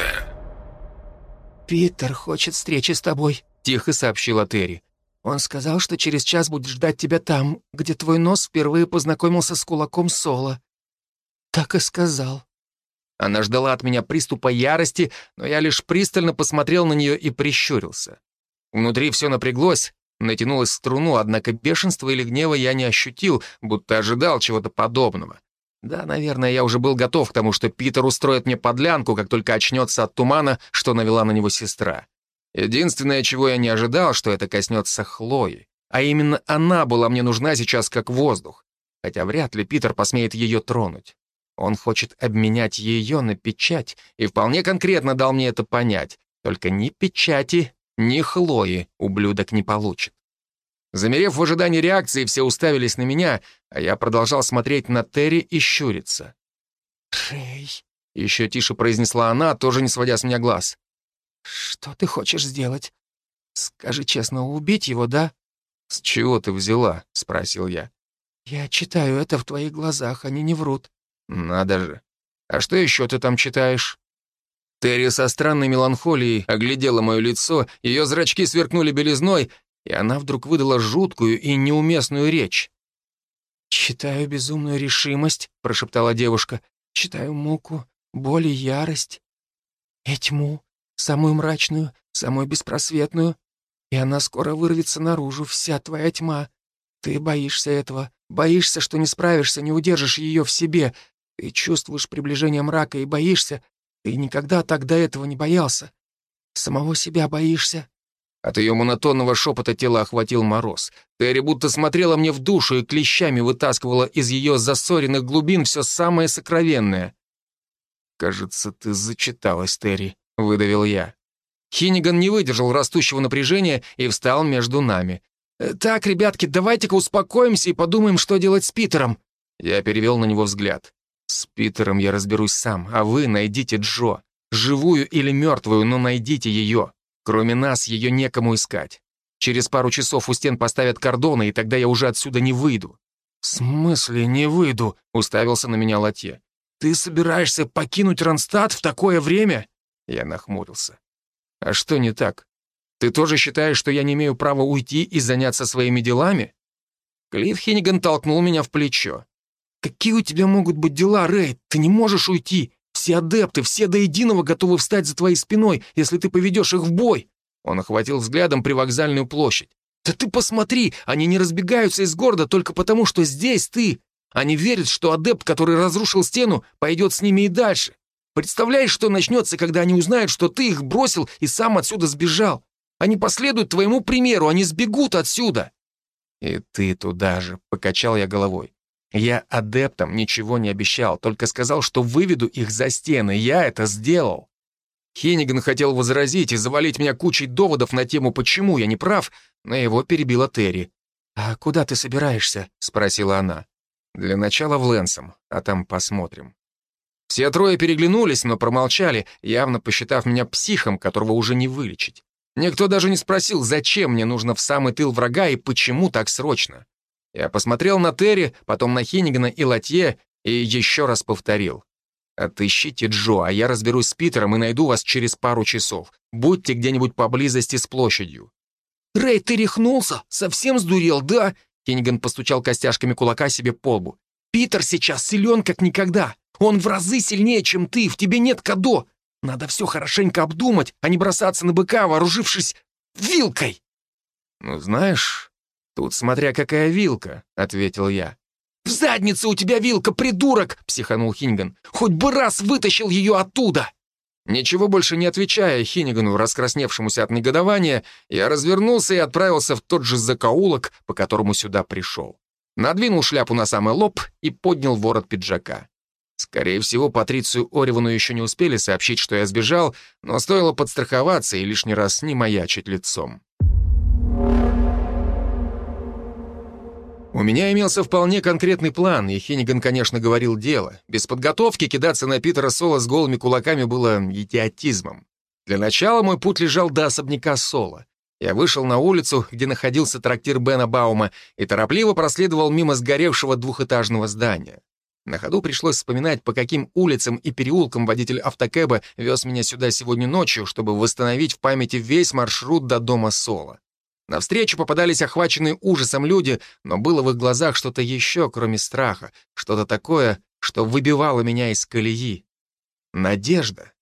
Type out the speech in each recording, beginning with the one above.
четвертая. «Питер хочет встречи с тобой», — тихо сообщила Терри. «Он сказал, что через час будет ждать тебя там, где твой нос впервые познакомился с кулаком Соло. Так и сказал». Она ждала от меня приступа ярости, но я лишь пристально посмотрел на нее и прищурился. Внутри все напряглось, натянулась струну, однако бешенства или гнева я не ощутил, будто ожидал чего-то подобного. Да, наверное, я уже был готов к тому, что Питер устроит мне подлянку, как только очнется от тумана, что навела на него сестра. Единственное, чего я не ожидал, что это коснется Хлои. А именно она была мне нужна сейчас как воздух. Хотя вряд ли Питер посмеет ее тронуть. Он хочет обменять ее на печать, и вполне конкретно дал мне это понять. Только ни печати, ни Хлои ублюдок не получит. Замерев в ожидании реакции, все уставились на меня, а я продолжал смотреть на Терри и щуриться. «Рэй», — еще тише произнесла она, тоже не сводя с меня глаз. «Что ты хочешь сделать? Скажи честно, убить его, да?» «С чего ты взяла?» — спросил я. «Я читаю это в твоих глазах, они не врут». «Надо же. А что еще ты там читаешь?» Терри со странной меланхолией оглядела мое лицо, ее зрачки сверкнули белизной, и она вдруг выдала жуткую и неуместную речь. «Читаю безумную решимость», — прошептала девушка. «Читаю муку, боль и ярость. И тьму, самую мрачную, самую беспросветную. И она скоро вырвется наружу, вся твоя тьма. Ты боишься этого, боишься, что не справишься, не удержишь ее в себе. Ты чувствуешь приближение мрака и боишься. Ты никогда так до этого не боялся. Самого себя боишься. От ее монотонного шепота тело охватил мороз. Терри будто смотрела мне в душу и клещами вытаскивала из ее засоренных глубин все самое сокровенное. «Кажется, ты зачиталась, Терри», — выдавил я. Хиниган не выдержал растущего напряжения и встал между нами. «Э, «Так, ребятки, давайте-ка успокоимся и подумаем, что делать с Питером». Я перевел на него взгляд. «С Питером я разберусь сам, а вы найдите Джо. Живую или мертвую, но найдите ее. Кроме нас, ее некому искать. Через пару часов у стен поставят кордоны, и тогда я уже отсюда не выйду». «В смысле не выйду?» — уставился на меня Латье. «Ты собираешься покинуть Ронстадт в такое время?» Я нахмурился. «А что не так? Ты тоже считаешь, что я не имею права уйти и заняться своими делами?» Клифф Хинниган толкнул меня в плечо. «Какие у тебя могут быть дела, Рэй? Ты не можешь уйти. Все адепты, все до единого готовы встать за твоей спиной, если ты поведешь их в бой!» Он охватил взглядом привокзальную площадь. «Да ты посмотри, они не разбегаются из города только потому, что здесь ты. Они верят, что адепт, который разрушил стену, пойдет с ними и дальше. Представляешь, что начнется, когда они узнают, что ты их бросил и сам отсюда сбежал? Они последуют твоему примеру, они сбегут отсюда!» «И ты туда же», — покачал я головой. Я адептам ничего не обещал, только сказал, что выведу их за стены. Я это сделал. Хенниган хотел возразить и завалить меня кучей доводов на тему, почему я не прав, но его перебила Терри. «А куда ты собираешься?» — спросила она. «Для начала в Лэнсом, а там посмотрим». Все трое переглянулись, но промолчали, явно посчитав меня психом, которого уже не вылечить. Никто даже не спросил, зачем мне нужно в самый тыл врага и почему так срочно. Я посмотрел на Терри, потом на Хиннигана и Латье и еще раз повторил. «Отыщите Джо, а я разберусь с Питером и найду вас через пару часов. Будьте где-нибудь поблизости с площадью». «Рэй, ты рехнулся? Совсем сдурел, да?» Хинниган постучал костяшками кулака себе по лбу. «Питер сейчас силен как никогда. Он в разы сильнее, чем ты, в тебе нет кадо. Надо все хорошенько обдумать, а не бросаться на быка, вооружившись вилкой». «Ну, знаешь, «Тут смотря какая вилка», — ответил я. «В заднице у тебя вилка, придурок!» — психанул Хиниган. «Хоть бы раз вытащил ее оттуда!» Ничего больше не отвечая Хиннигану, раскрасневшемуся от негодования, я развернулся и отправился в тот же закоулок, по которому сюда пришел. Надвинул шляпу на самый лоб и поднял ворот пиджака. Скорее всего, Патрицию Оривану еще не успели сообщить, что я сбежал, но стоило подстраховаться и лишний раз не маячить лицом. У меня имелся вполне конкретный план, и Хенниган, конечно, говорил дело. Без подготовки кидаться на Питера Соло с голыми кулаками было идиотизмом. Для начала мой путь лежал до особняка Соло. Я вышел на улицу, где находился трактир Бена Баума, и торопливо проследовал мимо сгоревшего двухэтажного здания. На ходу пришлось вспоминать, по каким улицам и переулкам водитель автокэба вез меня сюда сегодня ночью, чтобы восстановить в памяти весь маршрут до дома Соло. Навстречу попадались охваченные ужасом люди, но было в их глазах что-то еще, кроме страха, что-то такое, что выбивало меня из колеи. Надежда.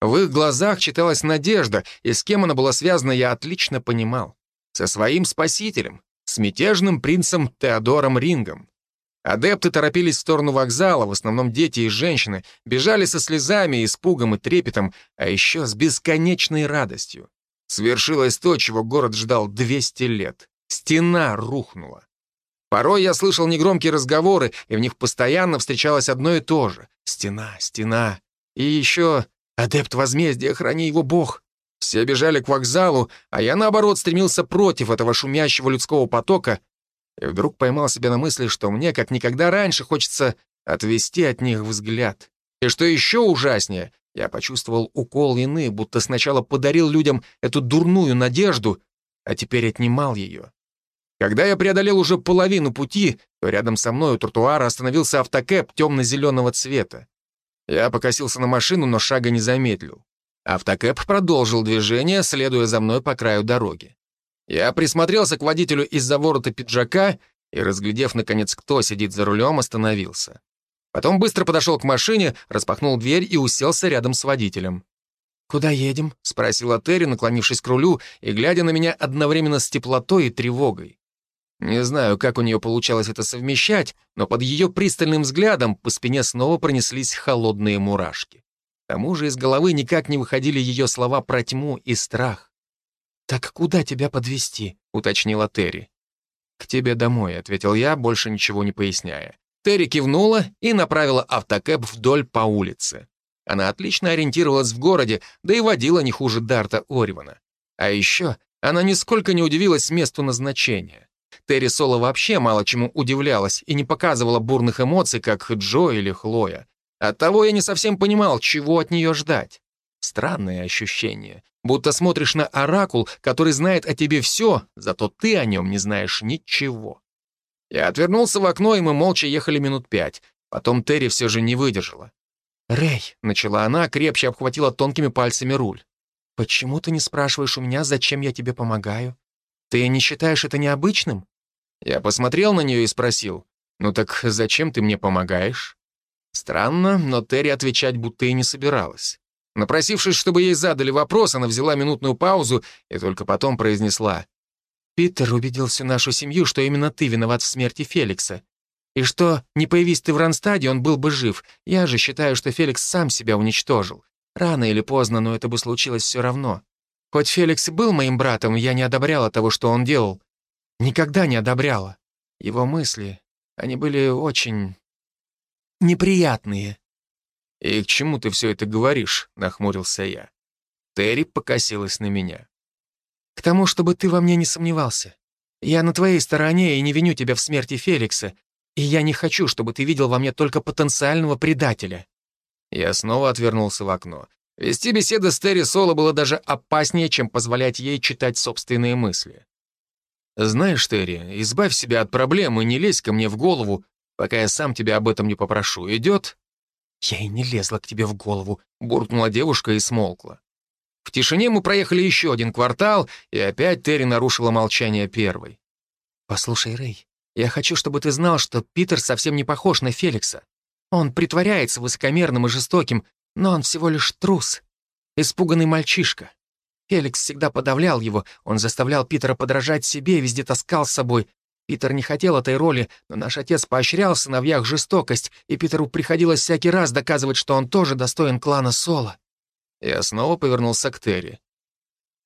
В их глазах читалась надежда, и с кем она была связана, я отлично понимал. Со своим спасителем, с мятежным принцем Теодором Рингом. Адепты торопились в сторону вокзала, в основном дети и женщины, бежали со слезами, испугом и трепетом, а еще с бесконечной радостью. Свершилось то, чего город ждал 200 лет. Стена рухнула. Порой я слышал негромкие разговоры, и в них постоянно встречалось одно и то же. Стена, стена. И еще «Адепт возмездия, храни его Бог». Все бежали к вокзалу, а я, наоборот, стремился против этого шумящего людского потока и вдруг поймал себя на мысли, что мне, как никогда раньше, хочется отвести от них взгляд. И что еще ужаснее, я почувствовал укол вины, будто сначала подарил людям эту дурную надежду, а теперь отнимал ее. Когда я преодолел уже половину пути, то рядом со мной у тротуара остановился автокэп темно-зеленого цвета. Я покосился на машину, но шага не замедлил. Автокэп продолжил движение, следуя за мной по краю дороги. Я присмотрелся к водителю из-за ворота пиджака и, разглядев, наконец, кто сидит за рулем, остановился. Потом быстро подошел к машине, распахнул дверь и уселся рядом с водителем. «Куда едем?» — спросила Терри, наклонившись к рулю и глядя на меня одновременно с теплотой и тревогой. Не знаю, как у нее получалось это совмещать, но под ее пристальным взглядом по спине снова пронеслись холодные мурашки. К тому же из головы никак не выходили ее слова про тьму и страх. «Так куда тебя подвести? уточнила Терри. «К тебе домой», — ответил я, больше ничего не поясняя. Терри кивнула и направила автокэп вдоль по улице. Она отлично ориентировалась в городе, да и водила не хуже Дарта Оривана. А еще она нисколько не удивилась месту назначения. Терри Соло вообще мало чему удивлялась и не показывала бурных эмоций, как Джо или Хлоя. Оттого я не совсем понимал, чего от нее ждать. Странное ощущение. Будто смотришь на оракул, который знает о тебе все, зато ты о нем не знаешь ничего. Я отвернулся в окно, и мы молча ехали минут пять. Потом Терри все же не выдержала. «Рэй», — начала она, крепче обхватила тонкими пальцами руль. «Почему ты не спрашиваешь у меня, зачем я тебе помогаю? Ты не считаешь это необычным?» Я посмотрел на нее и спросил, «Ну так зачем ты мне помогаешь?» Странно, но Терри отвечать будто и не собиралась. Напросившись, чтобы ей задали вопрос, она взяла минутную паузу и только потом произнесла. «Питер убедил всю нашу семью, что именно ты виноват в смерти Феликса. И что, не появись ты в Ранстаде, он был бы жив. Я же считаю, что Феликс сам себя уничтожил. Рано или поздно, но это бы случилось все равно. Хоть Феликс и был моим братом, я не одобряла того, что он делал. Никогда не одобряла. Его мысли, они были очень... неприятные. «И к чему ты все это говоришь?» — нахмурился я. Терри покосилась на меня. «К тому, чтобы ты во мне не сомневался. Я на твоей стороне и не виню тебя в смерти Феликса, и я не хочу, чтобы ты видел во мне только потенциального предателя». Я снова отвернулся в окно. Вести беседы с Терри Соло было даже опаснее, чем позволять ей читать собственные мысли. «Знаешь, Терри, избавь себя от проблем и не лезь ко мне в голову, пока я сам тебя об этом не попрошу. Идет?» «Я и не лезла к тебе в голову», — буркнула девушка и смолкла. В тишине мы проехали еще один квартал, и опять Терри нарушила молчание первой. «Послушай, Рэй, я хочу, чтобы ты знал, что Питер совсем не похож на Феликса. Он притворяется высокомерным и жестоким, но он всего лишь трус, испуганный мальчишка. Феликс всегда подавлял его, он заставлял Питера подражать себе, везде таскал с собой, Питер не хотел этой роли, но наш отец поощрял сыновьях жестокость, и Питеру приходилось всякий раз доказывать, что он тоже достоин клана Соло. Я снова повернулся к Терри.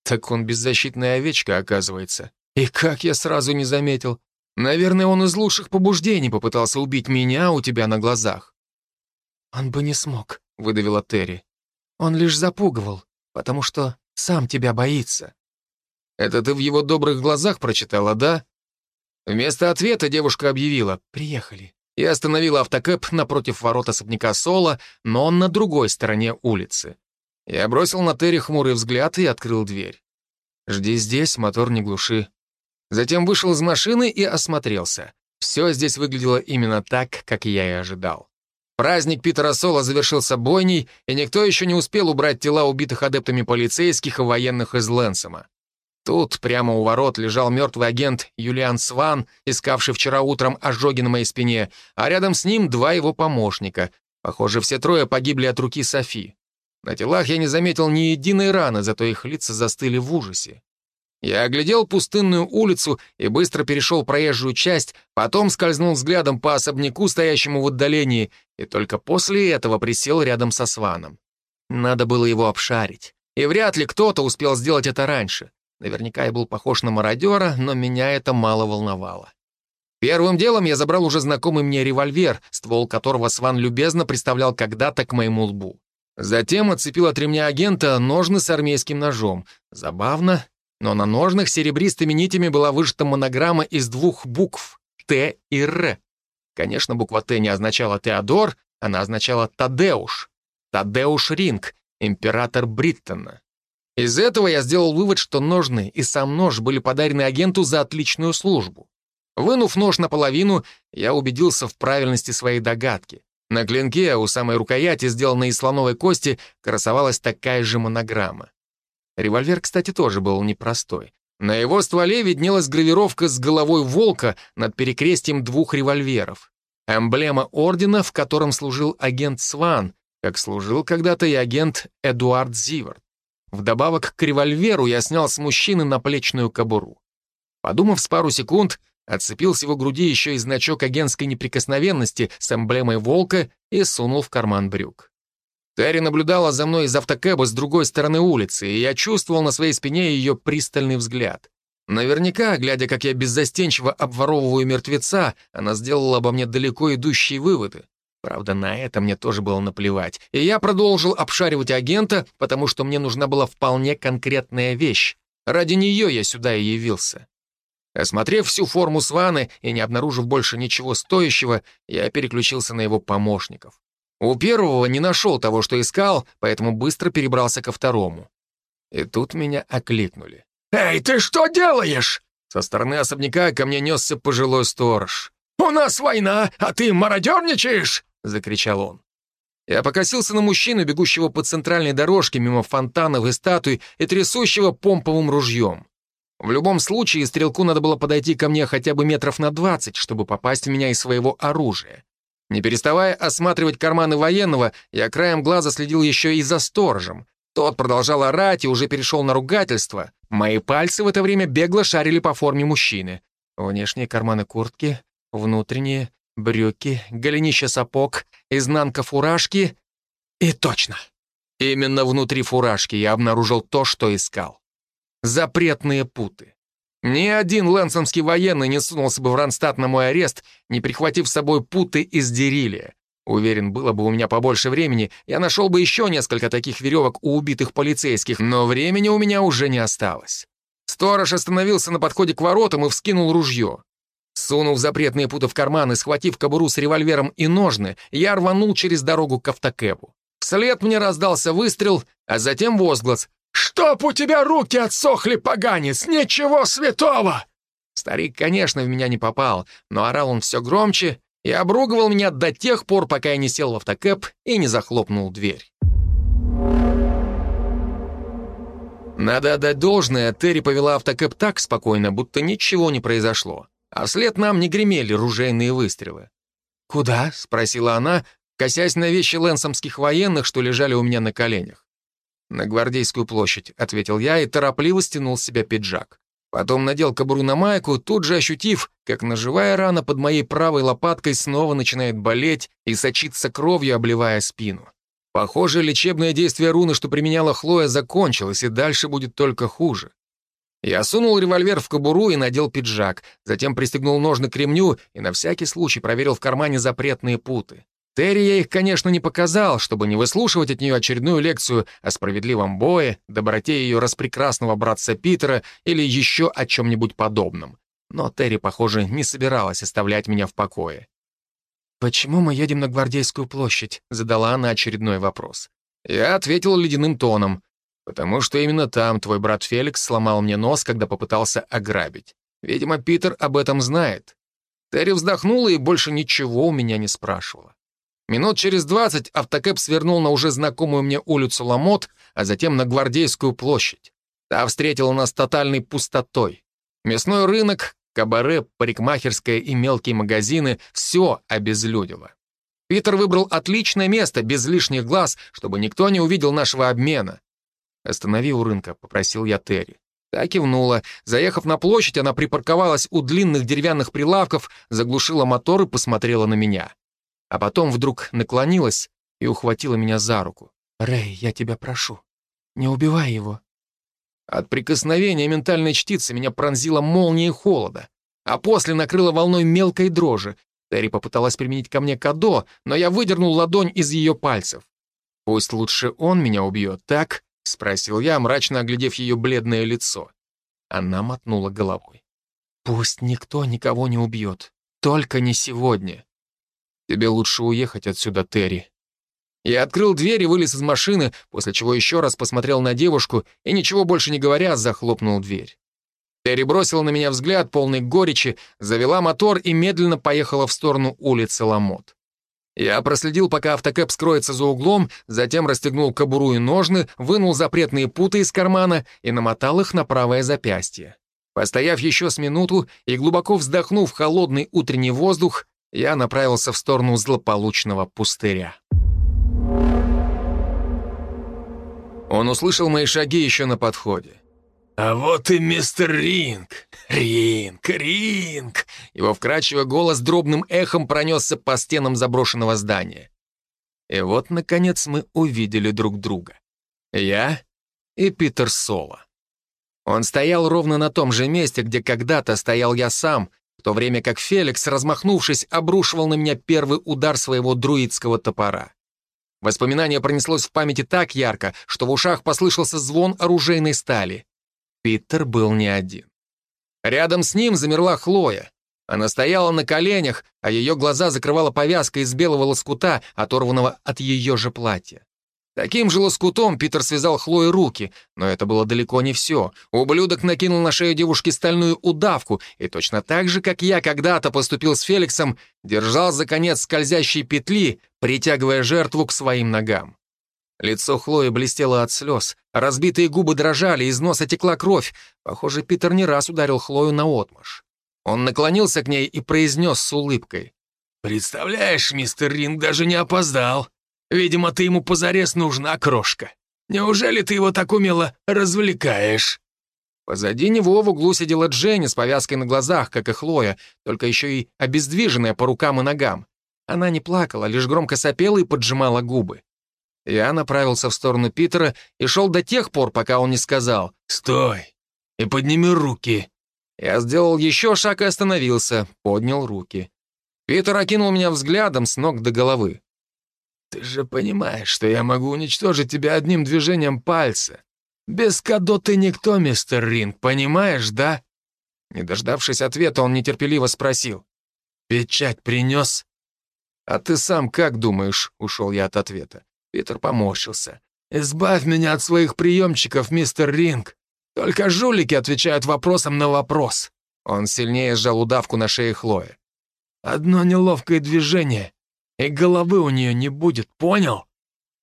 Так он беззащитная овечка, оказывается. И как я сразу не заметил. Наверное, он из лучших побуждений попытался убить меня у тебя на глазах. «Он бы не смог», — выдавила Терри. «Он лишь запугивал, потому что сам тебя боится». «Это ты в его добрых глазах прочитала, да?» Вместо ответа девушка объявила «Приехали» и остановила автокэп напротив ворот особняка Соло, но он на другой стороне улицы. Я бросил на Терри хмурый взгляд и открыл дверь. «Жди здесь, мотор не глуши». Затем вышел из машины и осмотрелся. Все здесь выглядело именно так, как я и ожидал. Праздник Питера Соло завершился бойней, и никто еще не успел убрать тела убитых адептами полицейских и военных из Лэнсома. Тут, прямо у ворот, лежал мертвый агент Юлиан Сван, искавший вчера утром ожоги на моей спине, а рядом с ним два его помощника. Похоже, все трое погибли от руки Софи. На телах я не заметил ни единой раны, зато их лица застыли в ужасе. Я оглядел пустынную улицу и быстро перешел проезжую часть, потом скользнул взглядом по особняку, стоящему в отдалении, и только после этого присел рядом со Сваном. Надо было его обшарить. И вряд ли кто-то успел сделать это раньше. Наверняка я был похож на мародера, но меня это мало волновало. Первым делом я забрал уже знакомый мне револьвер, ствол которого Сван любезно представлял когда-то к моему лбу. Затем отцепил от ремня агента ножны с армейским ножом. Забавно, но на ножнах серебристыми нитями была вышита монограмма из двух букв «Т» и «Р». Конечно, буква «Т» не означала «Теодор», она означала «Тадеуш». Тадеуш Ринг, император Бриттона. Из этого я сделал вывод, что ножны и сам нож были подарены агенту за отличную службу. Вынув нож наполовину, я убедился в правильности своей догадки. На клинке у самой рукояти, сделанной из слоновой кости, красовалась такая же монограмма. Револьвер, кстати, тоже был непростой. На его стволе виднелась гравировка с головой волка над перекрестием двух револьверов. Эмблема ордена, в котором служил агент Сван, как служил когда-то и агент Эдуард Зивард. Вдобавок к револьверу я снял с мужчины наплечную кобуру. Подумав с пару секунд, отцепил с его груди еще и значок агентской неприкосновенности с эмблемой волка и сунул в карман брюк. Терри наблюдала за мной из автокэба с другой стороны улицы, и я чувствовал на своей спине ее пристальный взгляд. Наверняка, глядя, как я беззастенчиво обворовываю мертвеца, она сделала обо мне далеко идущие выводы. Правда, на это мне тоже было наплевать. И я продолжил обшаривать агента, потому что мне нужна была вполне конкретная вещь. Ради нее я сюда и явился. Осмотрев всю форму Сваны и не обнаружив больше ничего стоящего, я переключился на его помощников. У первого не нашел того, что искал, поэтому быстро перебрался ко второму. И тут меня окликнули. «Эй, ты что делаешь?» Со стороны особняка ко мне несся пожилой сторож. «У нас война, а ты мародерничаешь?» — закричал он. Я покосился на мужчину, бегущего по центральной дорожке мимо фонтанов и статуй и трясущего помповым ружьем. В любом случае, стрелку надо было подойти ко мне хотя бы метров на двадцать, чтобы попасть в меня из своего оружия. Не переставая осматривать карманы военного, я краем глаза следил еще и за сторожем. Тот продолжал орать и уже перешел на ругательство. Мои пальцы в это время бегло шарили по форме мужчины. Внешние карманы куртки, внутренние, брюки, голенища сапог, изнанка фуражки. И точно. Именно внутри фуражки я обнаружил то, что искал. Запретные путы. Ни один лэнсомский военный не сунулся бы в Ранстат на мой арест, не прихватив с собой путы из дерилия. Уверен, было бы у меня побольше времени, я нашел бы еще несколько таких веревок у убитых полицейских, но времени у меня уже не осталось. Сторож остановился на подходе к воротам и вскинул ружье. Сунув запретные путы в карман и схватив кобуру с револьвером и ножны, я рванул через дорогу к автокэбу. Вслед мне раздался выстрел, а затем возглас «Чтоб у тебя руки отсохли, поганец! Ничего святого!» Старик, конечно, в меня не попал, но орал он все громче и обругивал меня до тех пор, пока я не сел в автокэп и не захлопнул дверь. Надо отдать должное, Терри повела автокэп так спокойно, будто ничего не произошло, а вслед нам не гремели ружейные выстрелы. «Куда?» — спросила она, косясь на вещи лэнсомских военных, что лежали у меня на коленях. «На Гвардейскую площадь», — ответил я и торопливо стянул с себя пиджак. Потом надел кобуру на майку, тут же ощутив, как ножевая рана под моей правой лопаткой снова начинает болеть и сочиться кровью, обливая спину. Похоже, лечебное действие руны, что применяла Хлоя, закончилось, и дальше будет только хуже. Я сунул револьвер в кобуру и надел пиджак, затем пристегнул ножны к ремню и на всякий случай проверил в кармане запретные путы. Терри я их, конечно, не показал, чтобы не выслушивать от нее очередную лекцию о справедливом бое, доброте ее распрекрасного братца Питера или еще о чем-нибудь подобном. Но Терри, похоже, не собиралась оставлять меня в покое. «Почему мы едем на Гвардейскую площадь?» — задала она очередной вопрос. Я ответил ледяным тоном, потому что именно там твой брат Феликс сломал мне нос, когда попытался ограбить. Видимо, Питер об этом знает. Терри вздохнула и больше ничего у меня не спрашивала. Минут через двадцать автокэп свернул на уже знакомую мне улицу Ламот, а затем на Гвардейскую площадь. Та встретила нас тотальной пустотой. Мясной рынок, кабаре, парикмахерская и мелкие магазины — все обезлюдило. Питер выбрал отличное место, без лишних глаз, чтобы никто не увидел нашего обмена. «Останови у рынка», — попросил я Терри. Та кивнула. Заехав на площадь, она припарковалась у длинных деревянных прилавков, заглушила мотор и посмотрела на меня. А потом вдруг наклонилась и ухватила меня за руку. «Рэй, я тебя прошу, не убивай его». От прикосновения ментальной чтицы меня пронзила молнией холода, а после накрыла волной мелкой дрожи. Терри попыталась применить ко мне кадо, но я выдернул ладонь из ее пальцев. «Пусть лучше он меня убьет, так?» — спросил я, мрачно оглядев ее бледное лицо. Она мотнула головой. «Пусть никто никого не убьет. Только не сегодня. Тебе лучше уехать отсюда, Терри». Я открыл дверь и вылез из машины, после чего еще раз посмотрел на девушку и, ничего больше не говоря, захлопнул дверь. Терри бросила на меня взгляд, полный горечи, завела мотор и медленно поехала в сторону улицы Ламот. Я проследил, пока автокэп скроется за углом, затем расстегнул кобуру и ножны, вынул запретные путы из кармана и намотал их на правое запястье. Постояв еще с минуту и глубоко вздохнув холодный утренний воздух, я направился в сторону злополучного пустыря. Он услышал мои шаги еще на подходе. «А вот и мистер Ринг! Ринг! Ринг!» Его вкрадчивый голос дробным эхом пронесся по стенам заброшенного здания. И вот, наконец, мы увидели друг друга. Я и Питер Соло. Он стоял ровно на том же месте, где когда-то стоял я сам, то время как Феликс, размахнувшись, обрушивал на меня первый удар своего друидского топора. Воспоминание пронеслось в памяти так ярко, что в ушах послышался звон оружейной стали. Питер был не один. Рядом с ним замерла Хлоя. Она стояла на коленях, а ее глаза закрывала повязка из белого лоскута, оторванного от ее же платья. Таким же лоскутом Питер связал Хлое руки, но это было далеко не все. Ублюдок накинул на шею девушки стальную удавку, и точно так же, как я когда-то поступил с Феликсом, держал за конец скользящей петли, притягивая жертву к своим ногам. Лицо Хлои блестело от слез, разбитые губы дрожали, из носа текла кровь. Похоже, Питер не раз ударил Хлою наотмашь. Он наклонился к ней и произнес с улыбкой. «Представляешь, мистер Ринг даже не опоздал. Видимо, ты ему позарез нужна, крошка. Неужели ты его так умело развлекаешь?» Позади него в углу сидела Дженни с повязкой на глазах, как и Хлоя, только еще и обездвиженная по рукам и ногам. Она не плакала, лишь громко сопела и поджимала губы. Я направился в сторону Питера и шел до тех пор, пока он не сказал «Стой и подними руки». Я сделал еще шаг и остановился, поднял руки. Питер окинул меня взглядом с ног до головы. «Ты же понимаешь, что я могу уничтожить тебя одним движением пальца. Без Кадо ты никто, мистер Ринг, понимаешь, да?» Не дождавшись ответа, он нетерпеливо спросил. «Печать принес?» «А ты сам как думаешь?» — ушел я от ответа. Питер поморщился. «Избавь меня от своих приемчиков, мистер Ринг. Только жулики отвечают вопросом на вопрос». Он сильнее сжал удавку на шее Хлои. «Одно неловкое движение, и головы у нее не будет, понял?»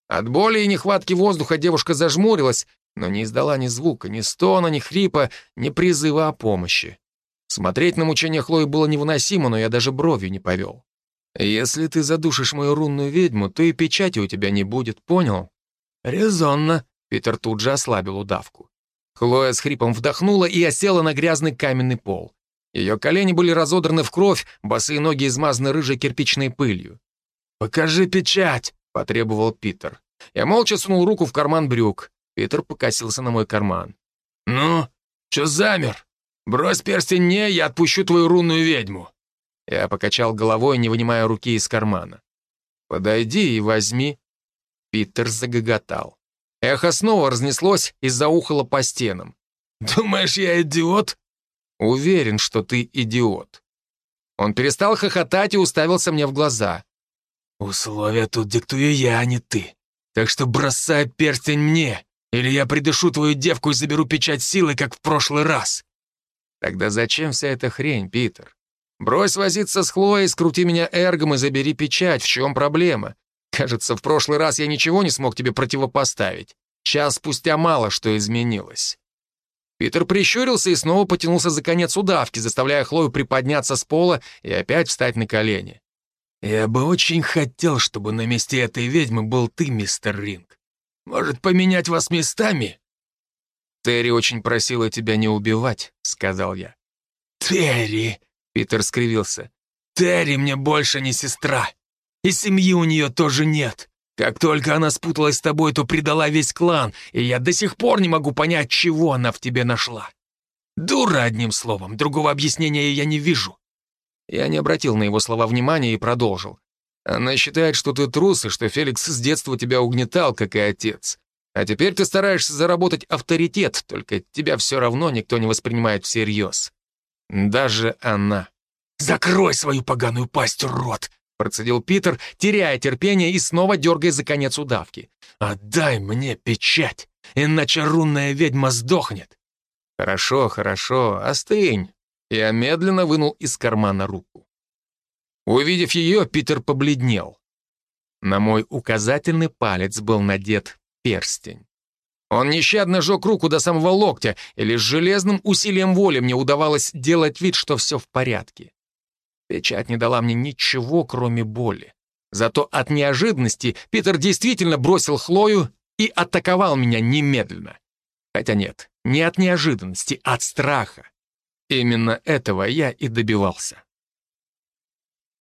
От боли и нехватки воздуха девушка зажмурилась, но не издала ни звука, ни стона, ни хрипа, ни призыва о помощи. Смотреть на мучение Хлои было невыносимо, но я даже бровью не повел. «Если ты задушишь мою рунную ведьму, то и печати у тебя не будет, понял?» «Резонно», — Питер тут же ослабил удавку. Хлоя с хрипом вдохнула и осела на грязный каменный пол. Ее колени были разодраны в кровь, босые ноги измазаны рыжей кирпичной пылью. «Покажи печать», — потребовал Питер. Я молча сунул руку в карман брюк. Питер покосился на мой карман. «Ну, чё замер? Брось перстень мне, я отпущу твою рунную ведьму». Я покачал головой, не вынимая руки из кармана. «Подойди и возьми». Питер загоготал. Эхо снова разнеслось и заухало по стенам. «Думаешь, я идиот?» «Уверен, что ты идиот». Он перестал хохотать и уставился мне в глаза. «Условия тут диктую я, а не ты. Так что бросай перстень мне, или я придышу твою девку и заберу печать силы, как в прошлый раз». «Тогда зачем вся эта хрень, Питер? Брось возиться с Хлоей, скрути меня эргом и забери печать. В чем проблема? Кажется, в прошлый раз я ничего не смог тебе противопоставить. Час спустя мало что изменилось. Питер прищурился и снова потянулся за конец удавки, заставляя Хлою приподняться с пола и опять встать на колени. «Я бы очень хотел, чтобы на месте этой ведьмы был ты, мистер Ринг. Может, поменять вас местами?» «Терри очень просила тебя не убивать», — сказал я. «Терри!» — Питер скривился. «Терри мне больше не сестра. И семьи у нее тоже нет. Как только она спуталась с тобой, то предала весь клан, и я до сих пор не могу понять, чего она в тебе нашла. Дура, одним словом, другого объяснения я не вижу». Я не обратил на его слова внимания и продолжил. «Она считает, что ты трус, и что Феликс с детства тебя угнетал, как и отец. А теперь ты стараешься заработать авторитет, только тебя все равно никто не воспринимает всерьез. Даже она». «Закрой свою поганую пасть, рот!» процедил Питер, теряя терпение и снова дергая за конец удавки. «Отдай мне печать, иначе рунная ведьма сдохнет». «Хорошо, хорошо, остынь». Я медленно вынул из кармана руку. Увидев ее, Питер побледнел. На мой указательный палец был надет перстень. Он нещадно жег руку до самого локтя, и лишь железным усилием воли мне удавалось делать вид, что все в порядке. Печать не дала мне ничего, кроме боли. Зато от неожиданности Питер действительно бросил Хлою и атаковал меня немедленно. Хотя нет, не от неожиданности, от страха. Именно этого я и добивался.